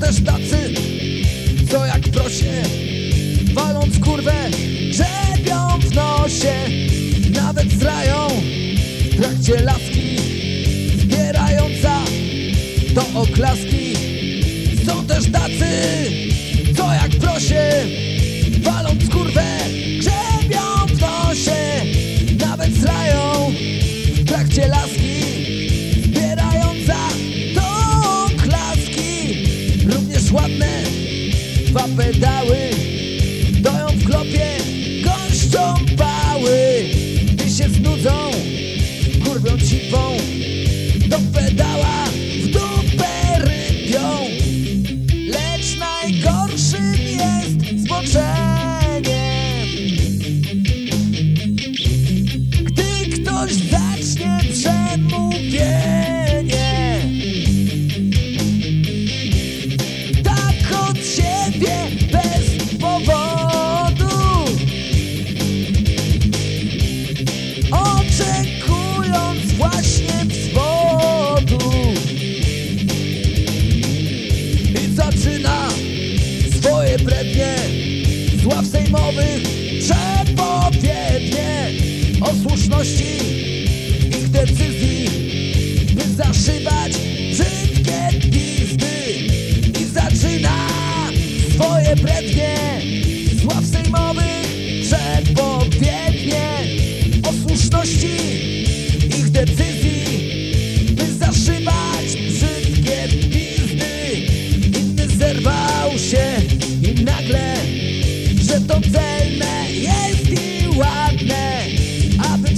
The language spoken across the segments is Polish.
też tacy, co jak prosię, Waląc kurwę, grzebią w nosie Nawet zrają w trakcie laski Zbierająca to oklaski Są też tacy, co jak prosię. de bom. rozmowy przedpowiednie o słuszności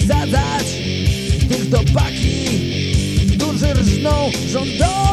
wsadzać tych dopaki, Którzy rżną rządowi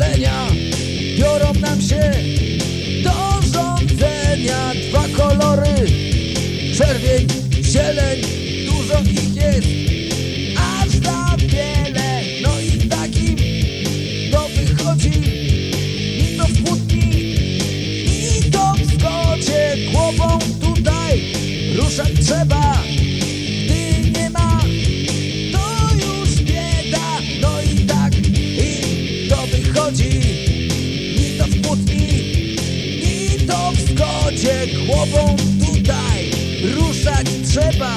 szalenia biorą nam się sobą tutaj. Ruszać trzeba.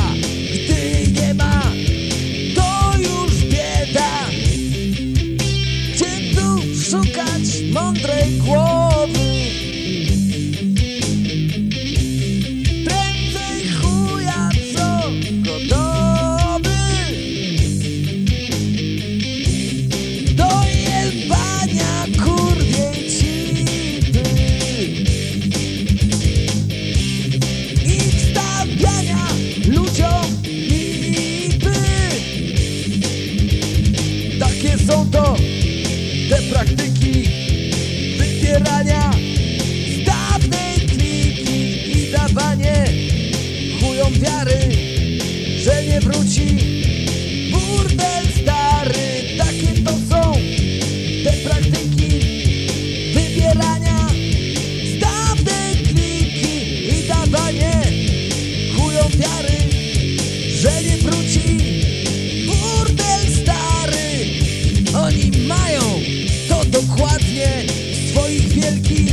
dnie swoich wielkich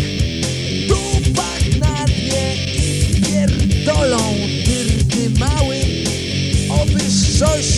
dupach na dnie i pierdolą dyrdy mały o wyższości.